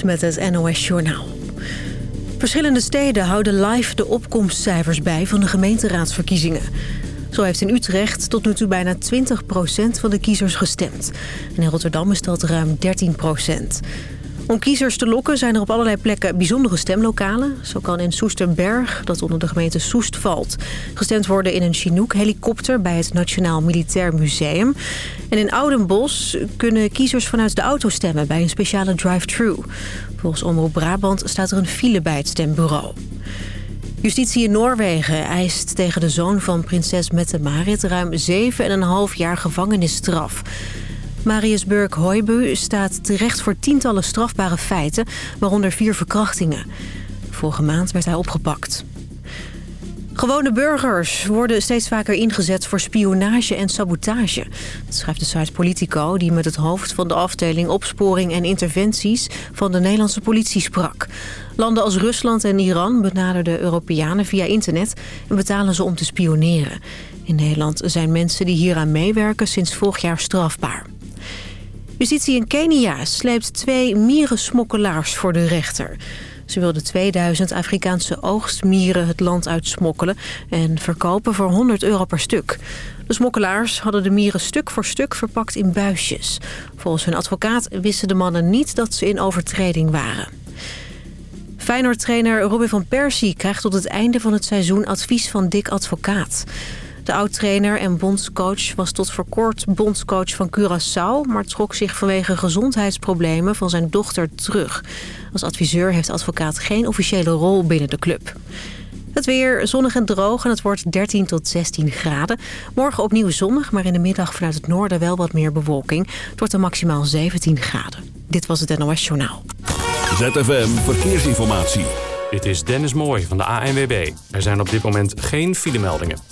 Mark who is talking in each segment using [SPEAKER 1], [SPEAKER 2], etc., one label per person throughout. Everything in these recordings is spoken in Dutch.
[SPEAKER 1] Met het NOS Journaal. Verschillende steden houden live de opkomstcijfers bij van de gemeenteraadsverkiezingen. Zo heeft in Utrecht tot nu toe bijna 20% van de kiezers gestemd. En in Rotterdam is dat ruim 13 om kiezers te lokken zijn er op allerlei plekken bijzondere stemlokalen. Zo kan in Soesterberg, dat onder de gemeente Soest valt... gestemd worden in een Chinook-helikopter bij het Nationaal Militair Museum. En in Oudenbos kunnen kiezers vanuit de auto stemmen bij een speciale drive-thru. Volgens Omroep Brabant staat er een file bij het stembureau. Justitie in Noorwegen eist tegen de zoon van prinses Mette-Marit... ruim 7,5 jaar gevangenisstraf... Marius Burk Hoibu staat terecht voor tientallen strafbare feiten, waaronder vier verkrachtingen. Vorige maand werd hij opgepakt. Gewone burgers worden steeds vaker ingezet voor spionage en sabotage. Dat schrijft de site Politico, die met het hoofd van de afdeling opsporing en interventies van de Nederlandse politie sprak. Landen als Rusland en Iran benaderden Europeanen via internet en betalen ze om te spioneren. In Nederland zijn mensen die hieraan meewerken sinds vorig jaar strafbaar. Justitie in Kenia sleept twee mierensmokkelaars voor de rechter. Ze wilden 2000 Afrikaanse oogstmieren het land uitsmokkelen... en verkopen voor 100 euro per stuk. De smokkelaars hadden de mieren stuk voor stuk verpakt in buisjes. Volgens hun advocaat wisten de mannen niet dat ze in overtreding waren. Feyenoord-trainer Robin van Persie krijgt tot het einde van het seizoen advies van Dick Advocaat. De oud-trainer en bondscoach was tot voor kort bondscoach van Curaçao... maar trok zich vanwege gezondheidsproblemen van zijn dochter terug. Als adviseur heeft de advocaat geen officiële rol binnen de club. Het weer zonnig en droog en het wordt 13 tot 16 graden. Morgen opnieuw zonnig, maar in de middag vanuit het noorden wel wat meer bewolking. Het wordt dan maximaal 17 graden. Dit was het NOS Journaal.
[SPEAKER 2] ZFM Verkeersinformatie.
[SPEAKER 3] Dit is Dennis Mooij van de ANWB. Er zijn op dit moment geen filemeldingen.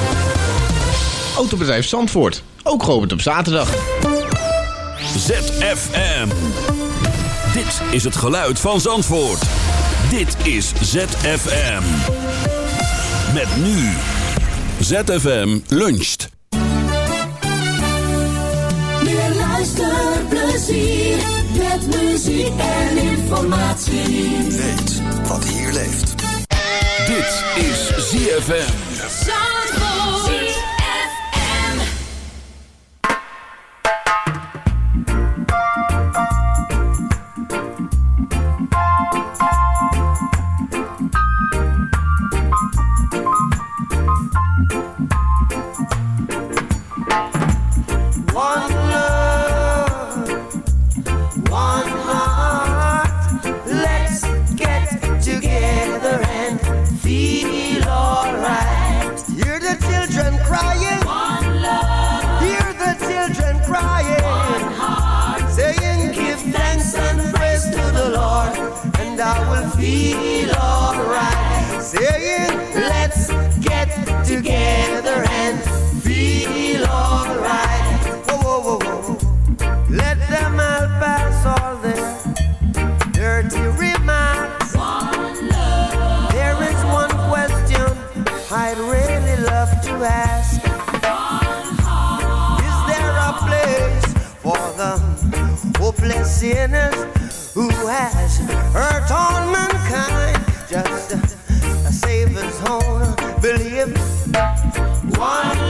[SPEAKER 4] Autobedrijf Zandvoort, ook geopend op zaterdag.
[SPEAKER 2] ZFM. Dit is het geluid van Zandvoort. Dit is ZFM. Met nu. ZFM luncht.
[SPEAKER 5] Meer luisterplezier met muziek en informatie.
[SPEAKER 6] Weet wat hier leeft.
[SPEAKER 2] Dit is ZFM.
[SPEAKER 7] Feel alright. Saying, let's get together and feel alright. Whoa, whoa, whoa, whoa. Let them all pass all their dirty remarks.
[SPEAKER 5] One love.
[SPEAKER 7] There is one question I'd really love to ask. Is there a place for the hopeless sinners who has hurt all mankind? Just a, a Savior's own belief. One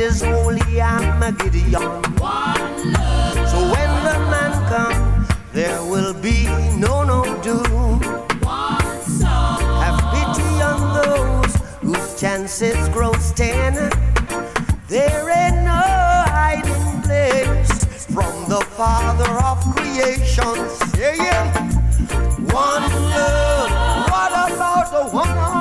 [SPEAKER 7] is holy, I'm a
[SPEAKER 5] Gideon.
[SPEAKER 7] So when the man comes, there will
[SPEAKER 8] be no no doom. Have pity on those whose chances grow ten. There ain't no hiding place from the Father of creation. Yeah, yeah. One love. What about the one?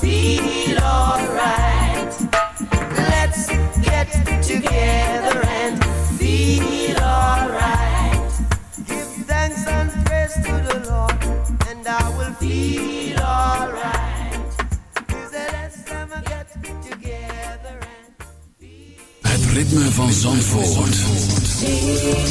[SPEAKER 8] feel alright. Let's get together and feel alright. Give thanks and praise to the Lord, and I will feel alright. Is the last time I get together and feel.
[SPEAKER 2] Het ritme van Zandvoort.
[SPEAKER 7] Zandvoort.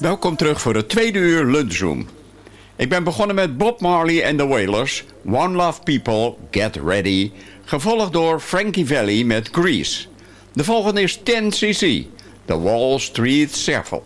[SPEAKER 9] Welkom terug voor het tweede uur lunchroom. Ik ben begonnen met Bob Marley en The Wailers, One Love People, Get Ready, gevolgd door Frankie Valli met Grease. De volgende is 10cc, The Wall Street Shuffle.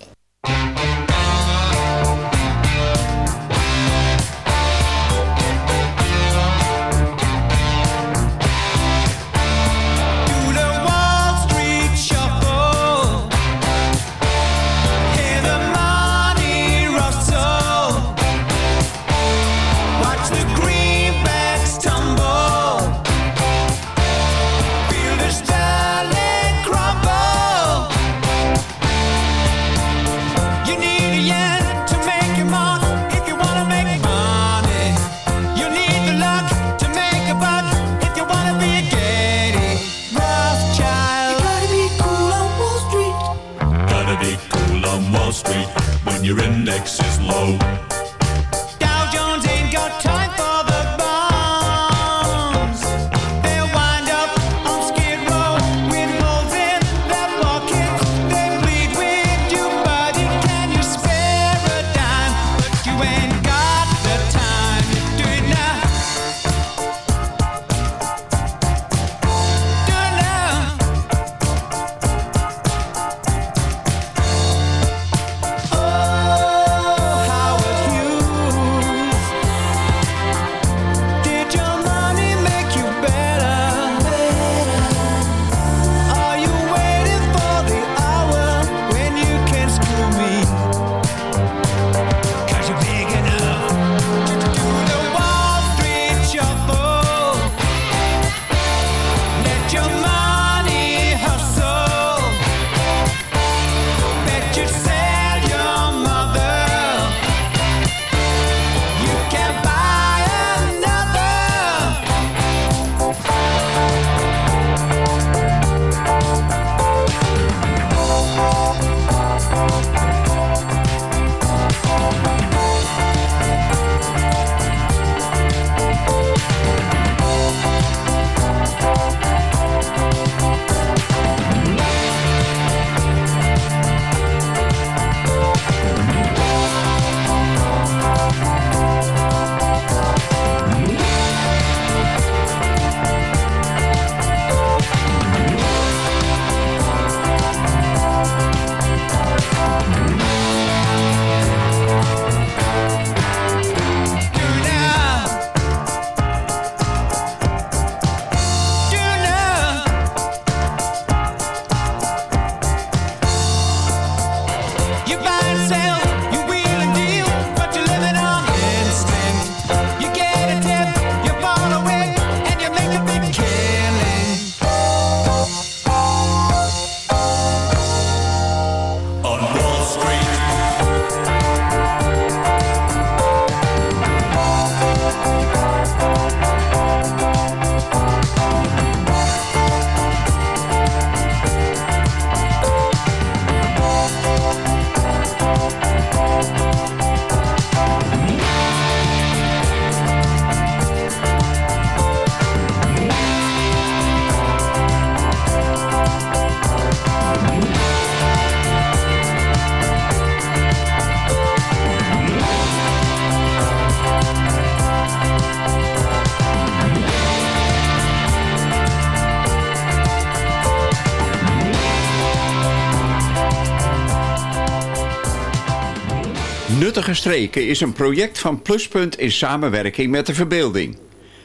[SPEAKER 9] Nuttige Streken is een project van Pluspunt in samenwerking met de verbeelding.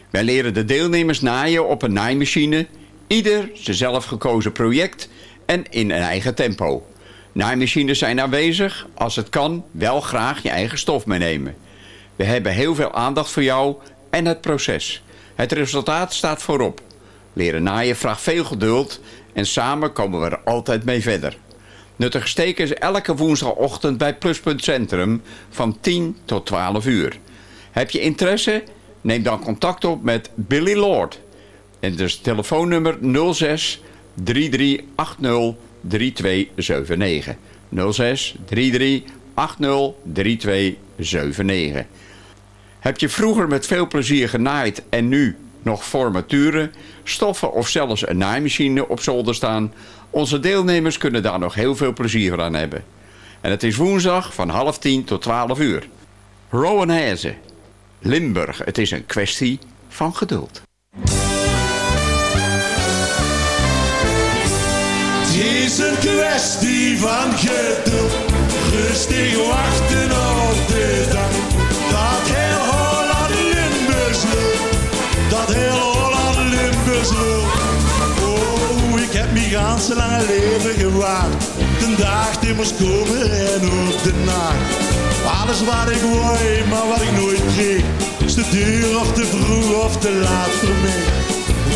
[SPEAKER 9] Wij leren de deelnemers naaien op een naaimachine, ieder zijn zelf gekozen project en in een eigen tempo. Naaimachines zijn aanwezig, als het kan wel graag je eigen stof meenemen. We hebben heel veel aandacht voor jou en het proces. Het resultaat staat voorop. Leren naaien vraagt veel geduld en samen komen we er altijd mee verder. Nuttig steken is elke woensdagochtend bij Pluspunt Centrum van 10 tot 12 uur. Heb je interesse? Neem dan contact op met Billy Lord. En dus telefoonnummer 06 3380 3279. 06 3380 3279. Heb je vroeger met veel plezier genaaid en nu nog formaturen, stoffen of zelfs een naaimachine op zolder staan? Onze deelnemers kunnen daar nog heel veel plezier aan hebben. En het is woensdag van half tien tot twaalf uur. Rowanhese, Limburg. Het is een kwestie van geduld.
[SPEAKER 10] Het is een kwestie van geduld. Rustig wachten op ganse lange leven gewaard. De dag die moest komen en ook de nacht. Alles wat ik wou, maar wat ik nooit kreeg. Is te duur of te vroeg of te laat voor mij.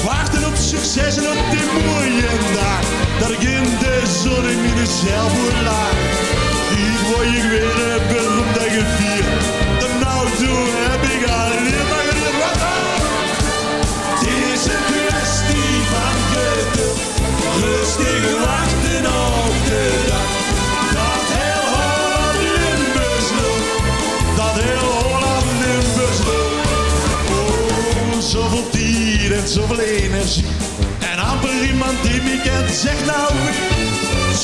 [SPEAKER 10] Wachten op succes en op die mooie dag. Dat ik in de zon in mijn zelfmoed laag. Zoveel energie. En amper iemand die me kent zegt nou.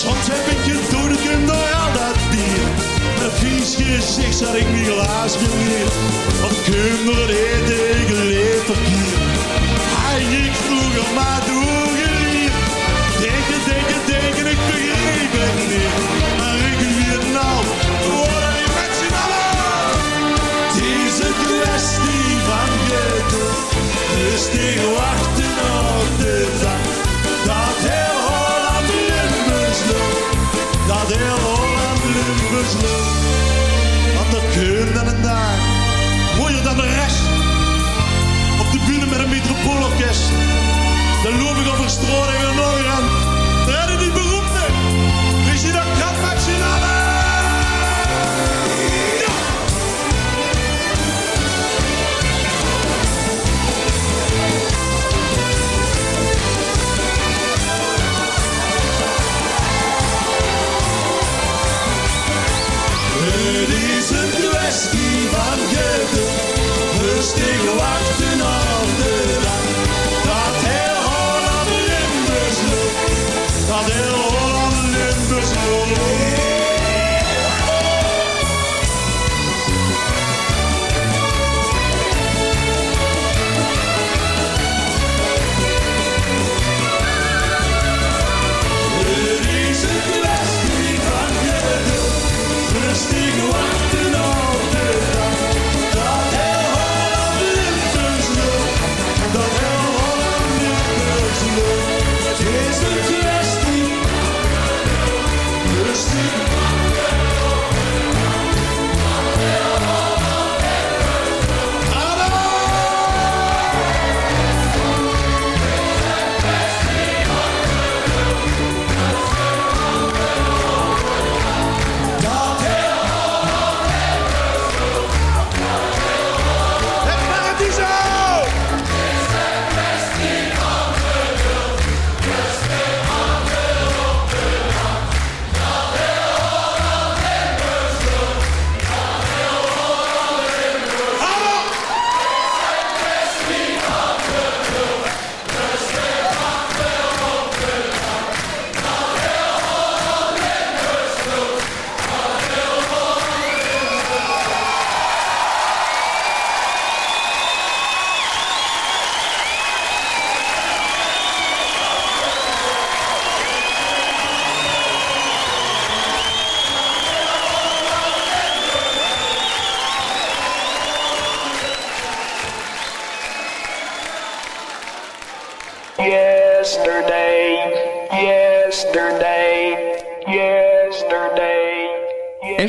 [SPEAKER 10] Soms heb ik je doodgekund door al dat bier. Een vies gezicht zat ik niet glaas geleerd. Of kinderen eten ik leef verkeerd. Hij ik vroeger maar doorgeleerd. Denken, denken, denken, ik begreep het niet. Maar ik de steeg wachten op de zang. Dat heel Holland Limburgs loopt, dat heel Holland Limburgs loopt. Want dat kun dan en daar, mooier dan de rest. Op de buren met een
[SPEAKER 11] metropoolorkest, dan loop ik over strooien en stick locked in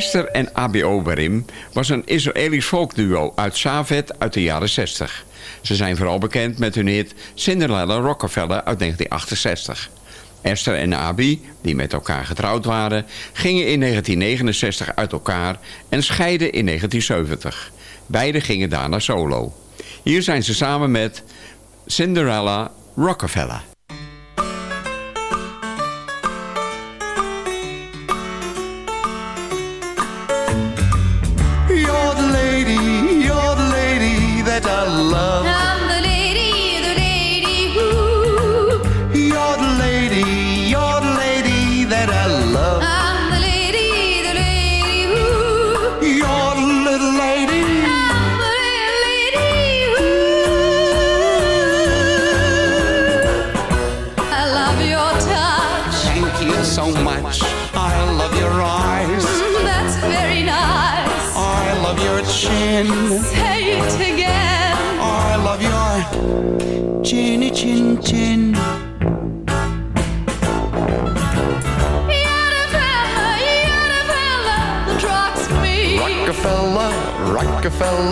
[SPEAKER 9] Esther en ABO Barim was een Israëlisch volkduo uit Savet uit de jaren 60. Ze zijn vooral bekend met hun hit Cinderella Rockefeller uit 1968. Esther en Abi, die met elkaar getrouwd waren, gingen in 1969 uit elkaar en scheiden in 1970. Beiden gingen daarna solo. Hier zijn ze samen met Cinderella Rockefeller.
[SPEAKER 12] fell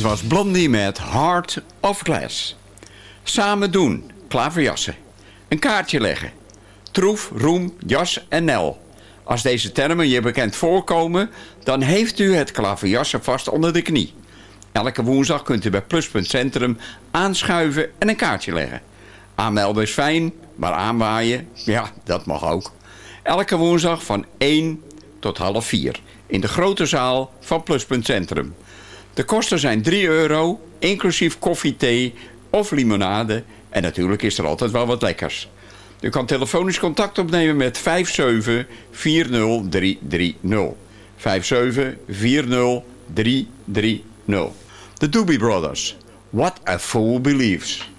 [SPEAKER 9] Dit was Blondie met Heart of Glass. Samen doen, klaverjassen. Een kaartje leggen. Troef, roem, jas en nel. Als deze termen je bekend voorkomen... dan heeft u het klaverjassen vast onder de knie. Elke woensdag kunt u bij Pluspunt Centrum aanschuiven en een kaartje leggen. Aanmelden is fijn, maar aanwaaien, ja, dat mag ook. Elke woensdag van 1 tot half 4 in de grote zaal van Pluspunt Centrum... De kosten zijn 3 euro, inclusief koffie, thee of limonade. En natuurlijk is er altijd wel wat lekkers. U kan telefonisch contact opnemen met 57 40330. 57 De Doobie Brothers.
[SPEAKER 5] What a Fool Believes.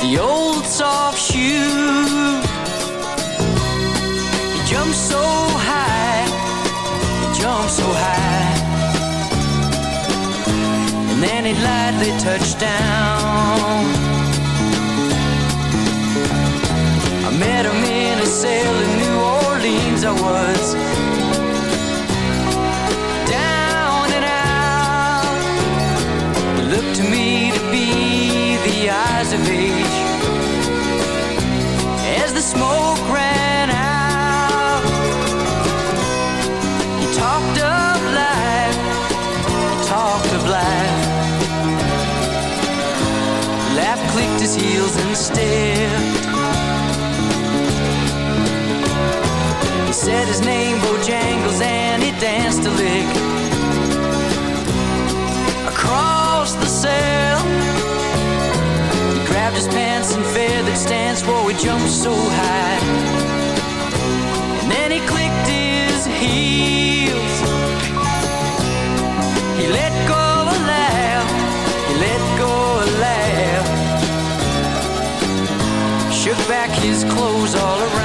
[SPEAKER 5] the
[SPEAKER 13] old soft shoe. He jumped so high, he jumped so high, and then he lightly touched down. His pants and fear that stands whoa, he jumped so high. And then he clicked his heels. He let go a laugh, he let go a laugh. Shook back his clothes all around.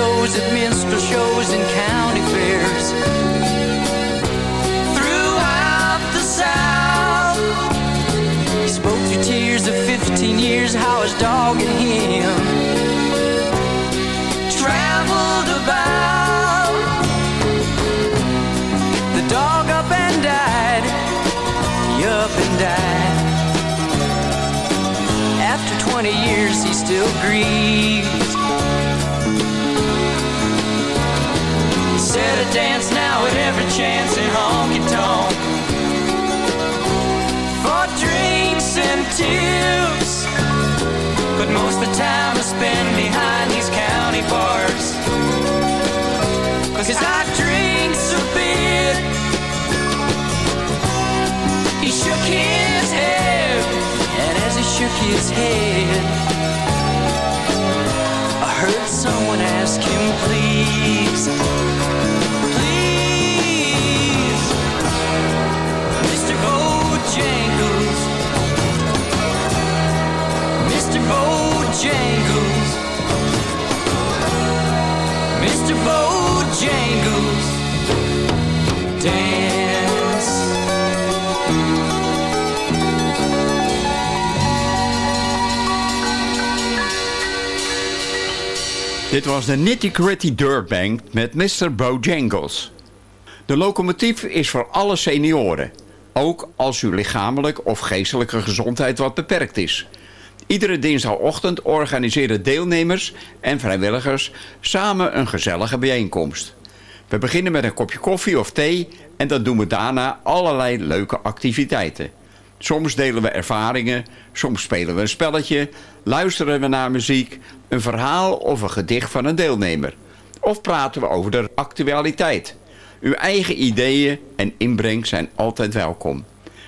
[SPEAKER 13] Those at minstrel shows and county fairs. Throughout the South. He spoke through tears of 15 years, how his dog and him traveled about. The dog up and died, he up and died. After 20 years, he still grieves. Dance now at every chance in honky tonk for drinks and tips. But most of the time I spend behind these county bars. Cause I drinks a bit. He shook his head, and as he shook his head, I heard someone ask him. Please,
[SPEAKER 9] Dit was de Nitty Gritty Dirt Band met Mr. Bojangles. De locomotief is voor alle senioren. Ook als uw lichamelijk of geestelijke gezondheid wat beperkt is. Iedere dinsdagochtend organiseren deelnemers en vrijwilligers samen een gezellige bijeenkomst. We beginnen met een kopje koffie of thee en dan doen we daarna allerlei leuke activiteiten. Soms delen we ervaringen, soms spelen we een spelletje, luisteren we naar muziek, een verhaal of een gedicht van een deelnemer. Of praten we over de actualiteit. Uw eigen ideeën en inbreng zijn altijd welkom.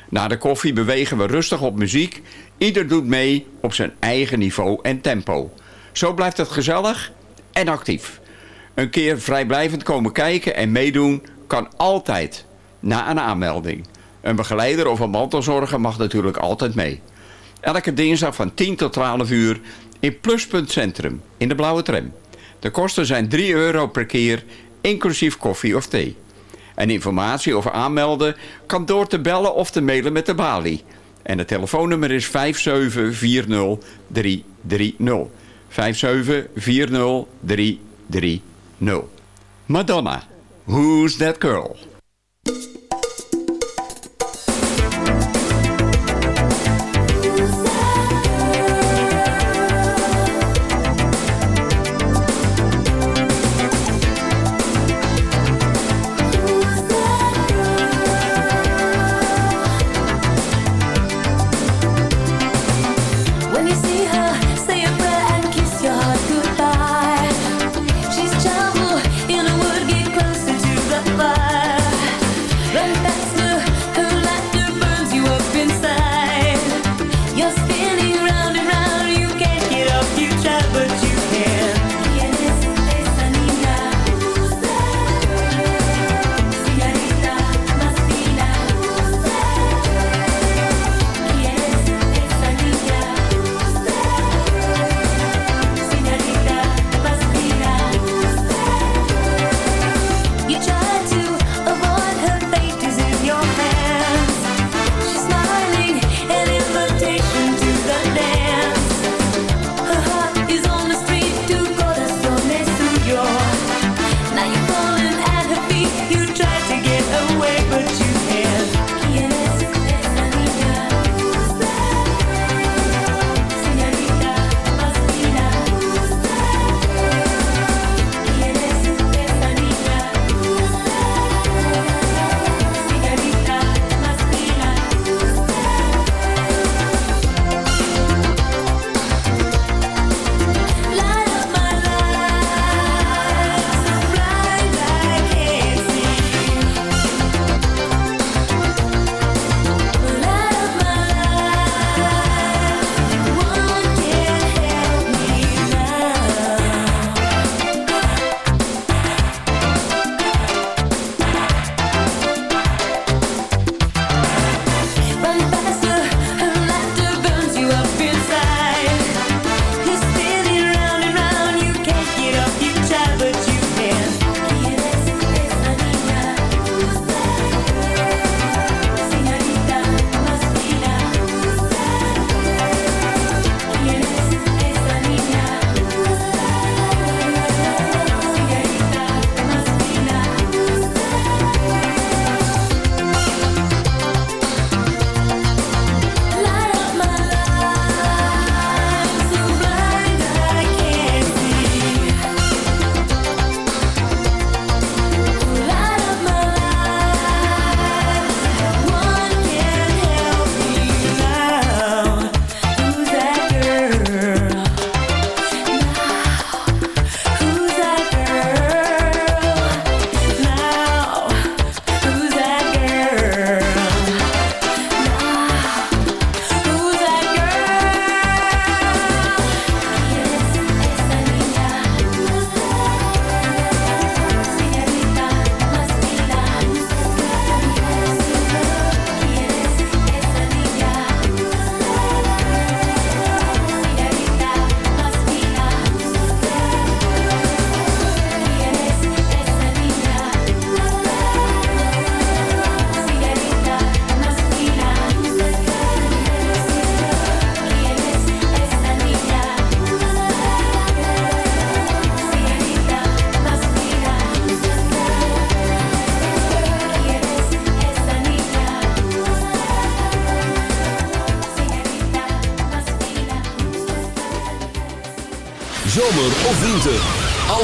[SPEAKER 9] Na de koffie bewegen we rustig op muziek. Ieder doet mee op zijn eigen niveau en tempo. Zo blijft het gezellig en actief. Een keer vrijblijvend komen kijken en meedoen kan altijd na een aanmelding. Een begeleider of een mantelzorger mag natuurlijk altijd mee. Elke dinsdag van 10 tot 12 uur in Pluspunt Centrum in de blauwe tram. De kosten zijn 3 euro per keer, inclusief koffie of thee. En informatie over aanmelden kan door te bellen of te mailen met de balie. En het telefoonnummer is 5740330. 5740330. Madonna, Who's That Girl?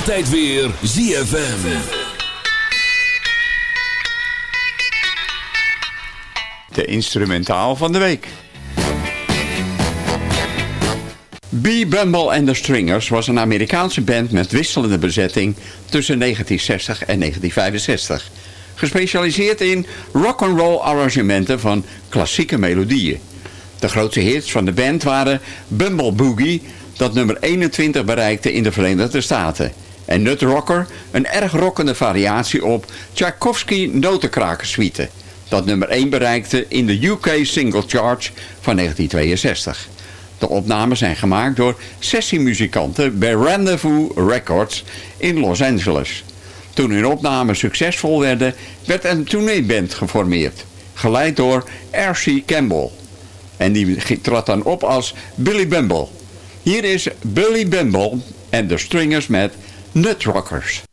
[SPEAKER 2] Altijd weer ZFM.
[SPEAKER 12] De instrumentaal van de week. B. Bumble and the Stringers was een Amerikaanse band met wisselende bezetting tussen 1960 en 1965. Gespecialiseerd in rock'n'roll arrangementen van klassieke melodieën. De grootste hits van de band waren Bumble Boogie, dat nummer 21 bereikte in de Verenigde Staten. En Nut Rocker, een erg rockende variatie op Tchaikovsky Notenkrakersuite, dat nummer 1 bereikte in de UK Single Charge van 1962. De opnames zijn gemaakt door sessiemuzikanten bij Rendezvous Records in Los Angeles. Toen hun opnames succesvol werden, werd een tourneeband geformeerd, geleid door R.C. Campbell. En die trad dan op als Billy Bumble. Hier is Billy Bumble en de Stringers met Nut Rockers.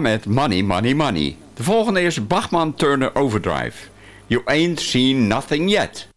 [SPEAKER 14] Met Money, Money, Money. De volgende is Bachman Turner Overdrive. You ain't seen nothing yet.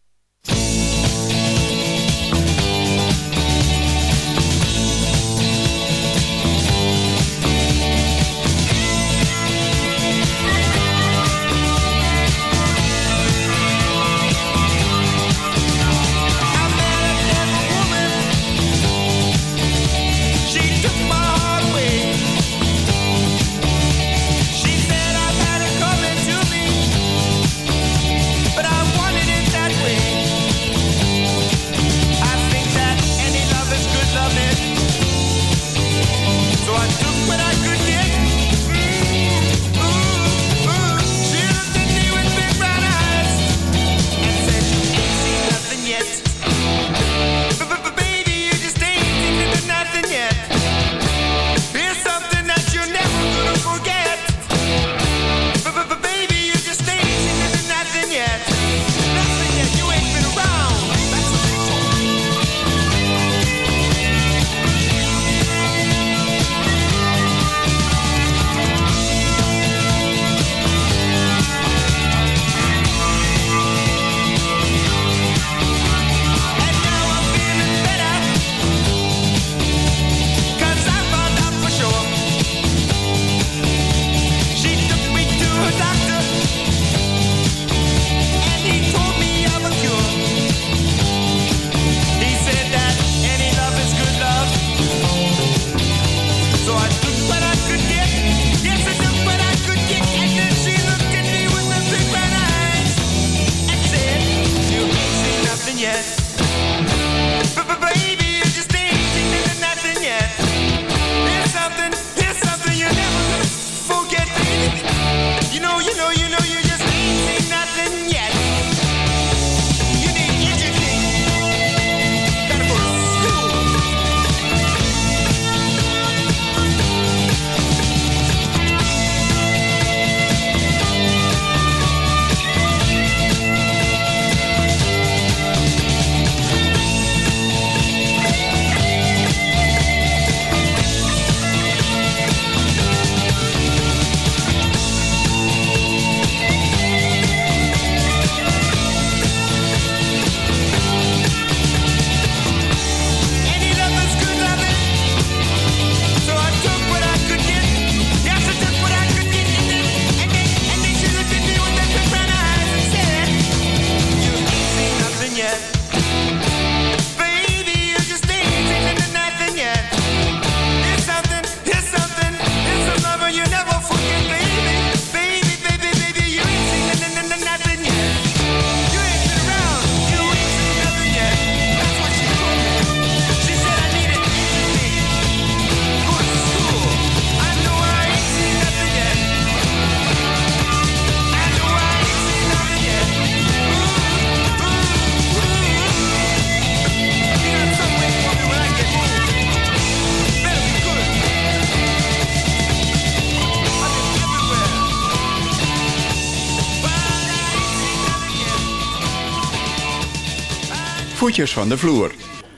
[SPEAKER 14] Voetjes van de Vloer.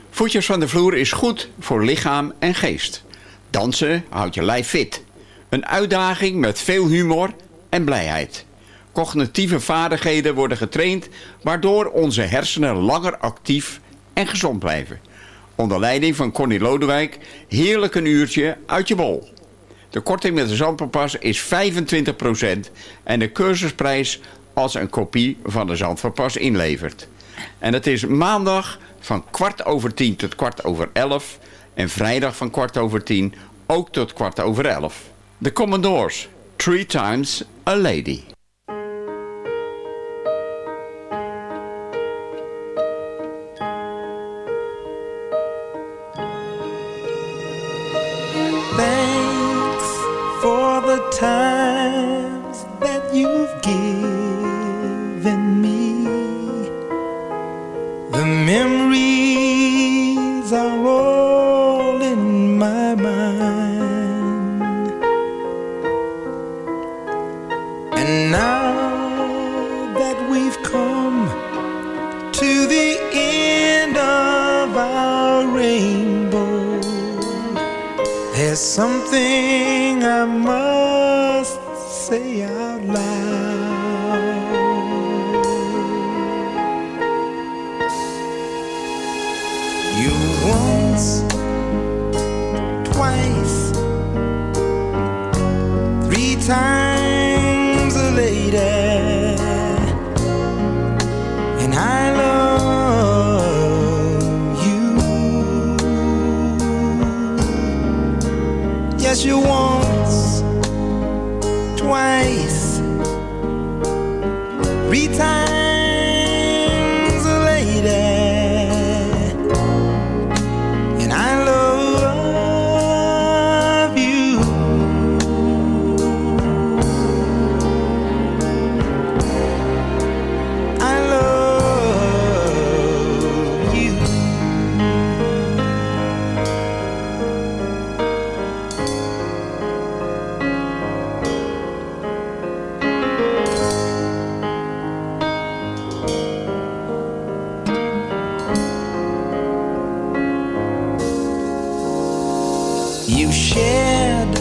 [SPEAKER 14] Voetjes van de Vloer is goed voor lichaam en geest. Dansen houdt je lijf fit. Een uitdaging met veel humor en blijheid. Cognitieve vaardigheden worden getraind... waardoor onze hersenen langer actief en gezond blijven. Onder leiding van Connie Lodewijk, heerlijk een uurtje uit je bol. De korting met de zandverpas is 25% en de cursusprijs als een kopie van de zandverpas inlevert. En dat is maandag van kwart over tien tot kwart over elf. En vrijdag van kwart over tien ook tot kwart over elf. De Commodores, Three Times a Lady.
[SPEAKER 15] You shared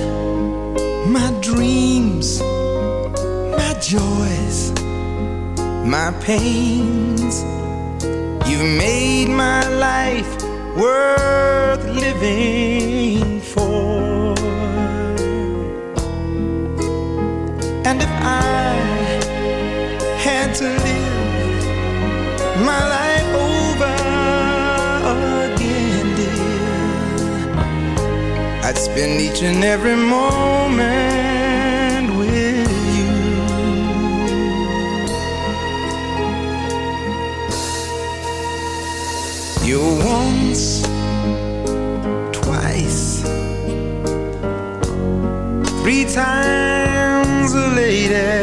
[SPEAKER 15] my dreams, my joys, my pains. You've made my life worth living for. And if I had to live my life I'd spend each and every moment with you. You once, twice, three times a lady,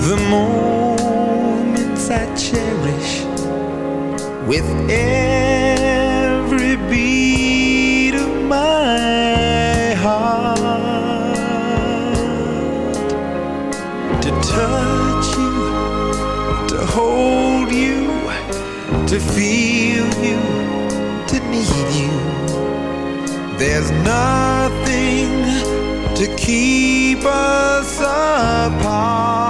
[SPEAKER 15] the moments I cherish with every beat of my heart. To touch you, to hold you, to feel you, to need you. There's nothing to keep us apart.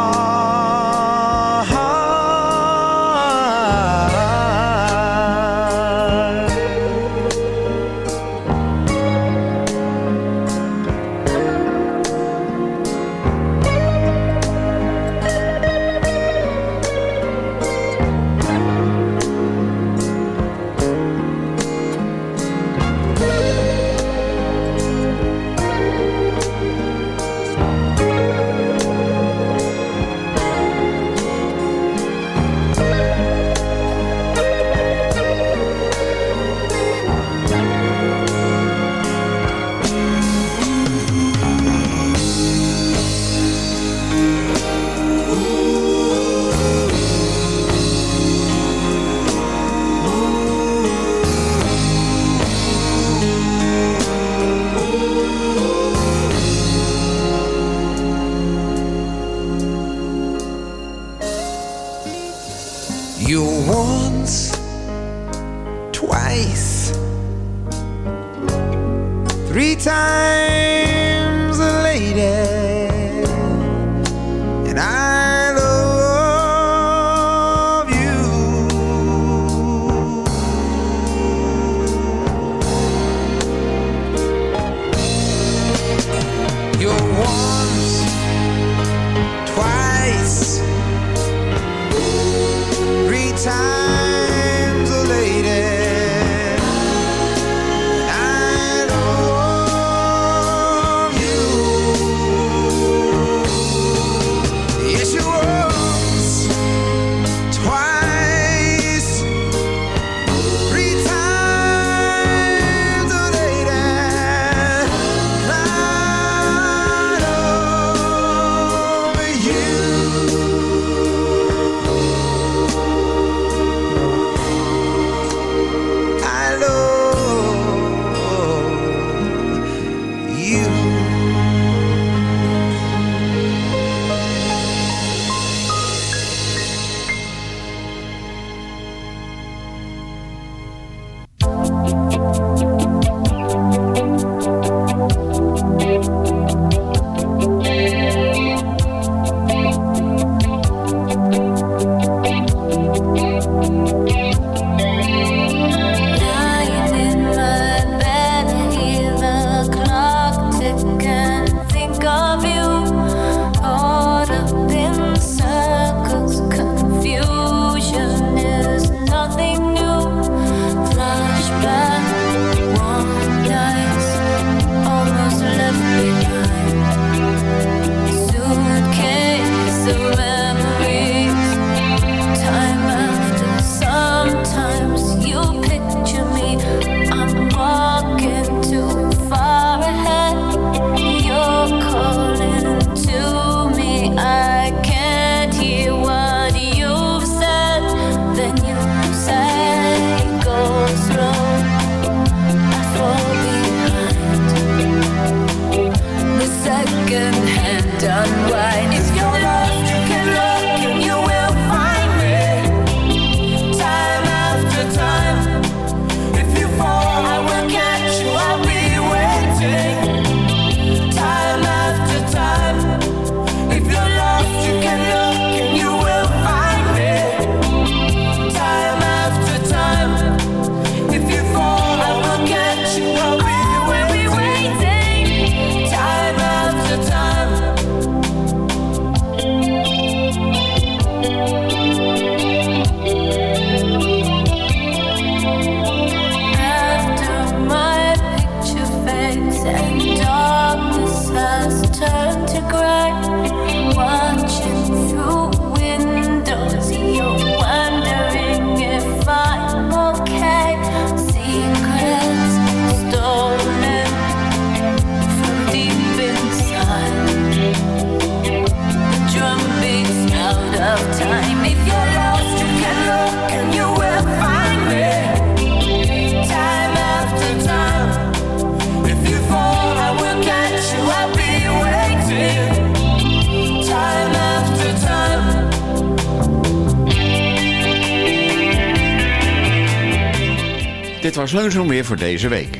[SPEAKER 12] voor deze week.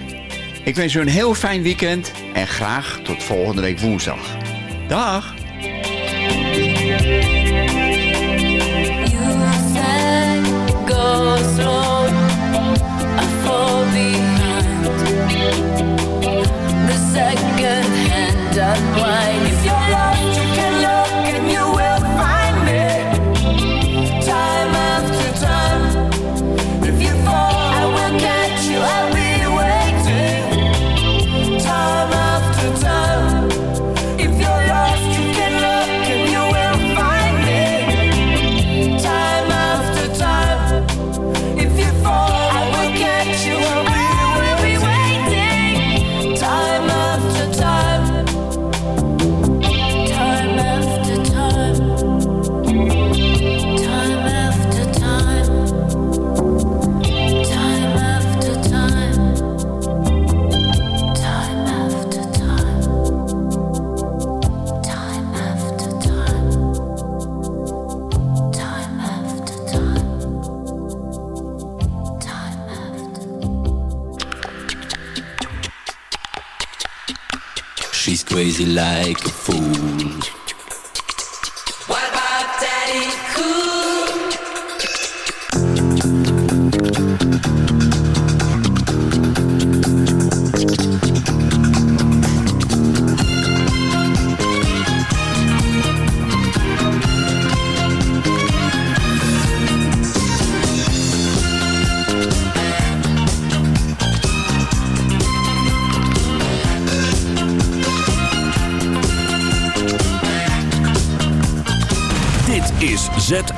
[SPEAKER 12] Ik wens u een heel fijn weekend en graag tot volgende week woensdag. Dag!